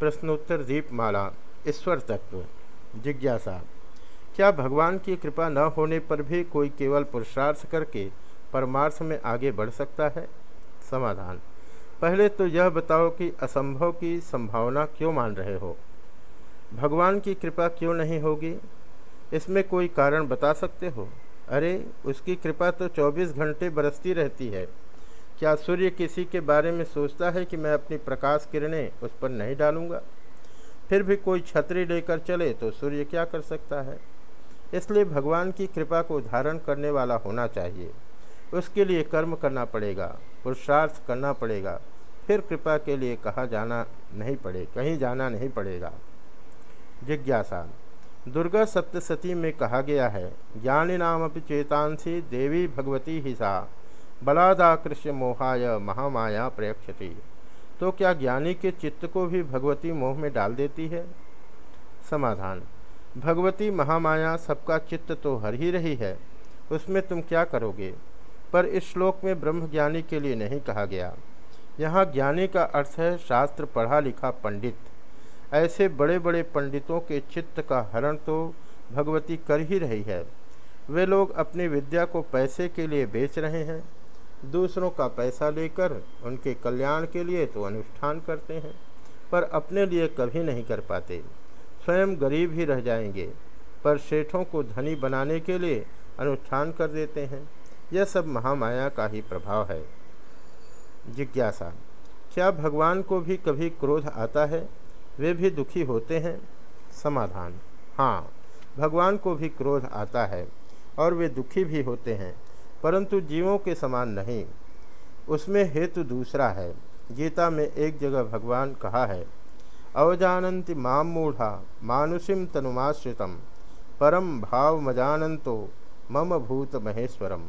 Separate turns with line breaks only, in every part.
प्रश्नोत्तर दीपमाला, ईश्वर तत्व, जिज्ञासा। क्या भगवान की कृपा न होने पर भी कोई केवल पुरुषार्थ करके परमार्थ में आगे बढ़ सकता है? समाधान। पहले तो यह बताओ कि असंभव की संभावना क्यों मान रहे हो? भगवान की कृपा क्यों नहीं होगी? इसमें कोई कारण बता सकते हो? अरे, उसकी कृपा तो 24 घंटे बरसती रहती है। क्या सूर्य किसी के बारे में सोचता है कि मैं अपनी प्रकाश किरणें उस पर नहीं डालूँगा? फिर भी कोई छतरी लेकर चले तो सूर्य क्या कर सकता है? इसलिए भगवान की कृपा को धारण करने वाला होना चाहिए। उसके लिए कर्म करना पड़ेगा, पुरुषार्थ करना पड़ेगा, फिर कृपा के लिए कहा जाना नहीं पड़े, कहीं जाना नहीं पड़ेगा। जिज्ञासा। दुर्गा सप्तशती में कहा गया है ज्ञानी नाम अपनी चेतांसी देवी भगवती ही सा। बलादाकृष्य मोहाय महामाया प्रयक्षति तो क्या ज्ञानी के चित्त को भी भगवती मोह में डाल देती है? समाधान। भगवती महामाया सबका चित्त तो हर ही रही है। उसमें तुम क्या करोगे? पर इस श्लोक में ब्रह्म ज्ञानी के लिए नहीं कहा गया। यहाँ ज्ञानी का अर्थ है शास्त्र पढ़ा लिखा पंडित। ऐसे बड़े बड़े पंडितों के चित्त का हरण तो भगवती कर ही रही है। वे लोग अपनी विद्या को पैसे के लिए बेच रहे हैं। दूसरों का पैसा लेकर उनके कल्याण के लिए तो अनुष्ठान करते हैं, पर अपने लिए कभी नहीं कर पाते। स्वयं गरीब ही रह जाएँगे, पर सेठों को धनी बनाने के लिए अनुष्ठान कर देते हैं। यह सब महामाया का ही प्रभाव है। जिज्ञासा, क्या भगवान को भी कभी क्रोध आता है? वे भी दुखी होते हैं। समाधान हाँ भगवान को भी क्रोध आता है और वे दुखी भी होते हैं। परंतु जीवों के समान नहीं। उसमें हेतु दूसरा है। गीता में एक जगह भगवान कहा है अवजानंति माम मूढ़ा मानुषिम तनुमाश्रितम परम भाव मजानंतो मम भूत महेश्वरम।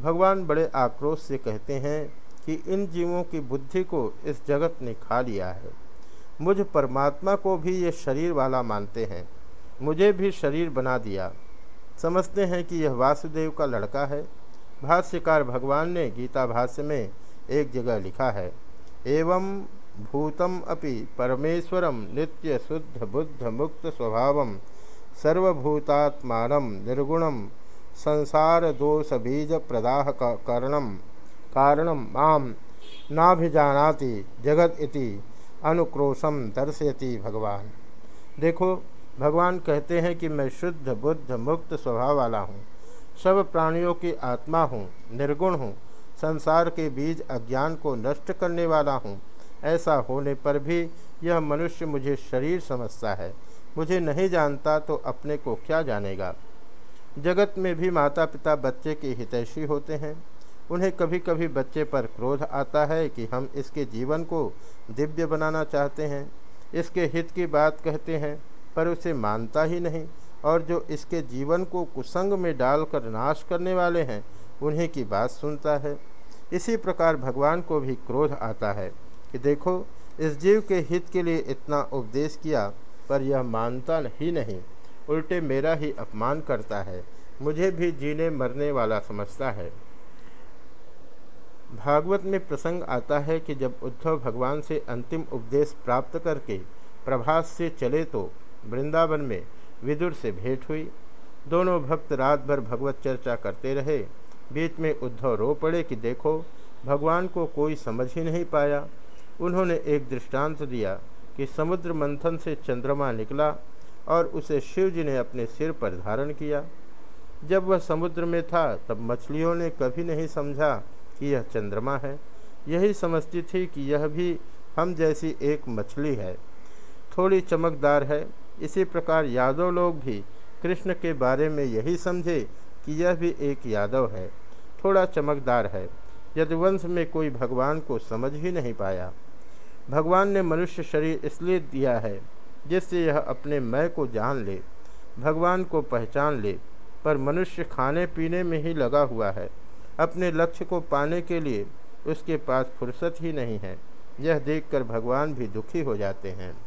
भगवान बड़े आक्रोश से कहते हैं कि इन जीवों की बुद्धि को इस जगत ने खा लिया है। मुझ परमात्मा को भी ये शरीर वाला मानते हैं। मुझे भी शरीर बना दिया। समझते हैं कि यह वासुदेव का लड़का है। भाष्यकार भगवान ने गीता भाष्य में एक जगह लिखा है, एवं भूतम अपि परमेश्वरम नित्य शुद्ध बुद्ध मुक्त स्वभाव सर्वभूतात्मान निर्गुणम संसार दोष बीज प्रदाह कारणम कारणम माम नाभिजानाति जगत इति अनुक्रोशम दर्शयति भगवान। देखो भगवान कहते हैं कि मैं शुद्ध, बुद्ध, मुक्त स्वभाव वाला हूँ। सब प्राणियों की आत्मा हूँ, निर्गुण हूँ। संसार के बीज अज्ञान को नष्ट करने वाला हूँ। ऐसा होने पर भी यह मनुष्य मुझे शरीर समझता है। मुझे नहीं जानता तो अपने को क्या जानेगा। जगत में भी माता पिता बच्चे के हितैषी होते हैं। उन्हें कभी कभी बच्चे पर क्रोध आता है कि हम इसके जीवन को दिव्य बनाना चाहते हैं। इसके हित की बात कहते हैं। पर उसे मानता ही नहीं और जो इसके जीवन को कुसंग में डालकर नाश करने वाले हैं, उन्हीं की बात सुनता है। इसी प्रकार भगवान को भी क्रोध आता है कि देखो, इस जीव के हित के लिए इतना उपदेश किया, पर यह मानता ही नहीं। उल्टे मेरा ही अपमान करता है, मुझे भी जीने मरने वाला समझता है। भागवत में प्रसंग आता है कि जब उद्धव भगवान से अंतिम उपदेश प्राप्त करके प्रभास से चले तो वृंदावन में विदुर से भेंट हुई। दोनों भक्त रात भर भगवत चर्चा करते रहे। बीच में उद्धव रो पड़े कि देखो, भगवान को कोई समझ ही नहीं पाया। उन्होंने एक दृष्टांत दिया कि समुद्र मंथन से चंद्रमा निकला और उसे शिव जी ने अपने सिर पर धारण किया। जब वह समुद्र में था, तब मछलियों ने कभी नहीं समझा कि यह चंद्रमा है। यही समझती थी कि यह भी हम जैसी एक मछली है। थोड़ी चमकदार है इसी प्रकार यादव लोग भी कृष्ण के बारे में यही समझे कि यह भी एक यादव है। थोड़ा चमकदार है। यदुवंश में कोई भगवान को समझ ही नहीं पाया। भगवान ने मनुष्य शरीर इसलिए दिया है जिससे यह अपने मैं को जान ले, भगवान को पहचान ले, पर मनुष्य खाने पीने में ही लगा हुआ है। अपने लक्ष्य को पाने के लिए उसके पास फुर्सत ही नहीं है। यह देखकर भगवान भी दुखी हो जाते हैं।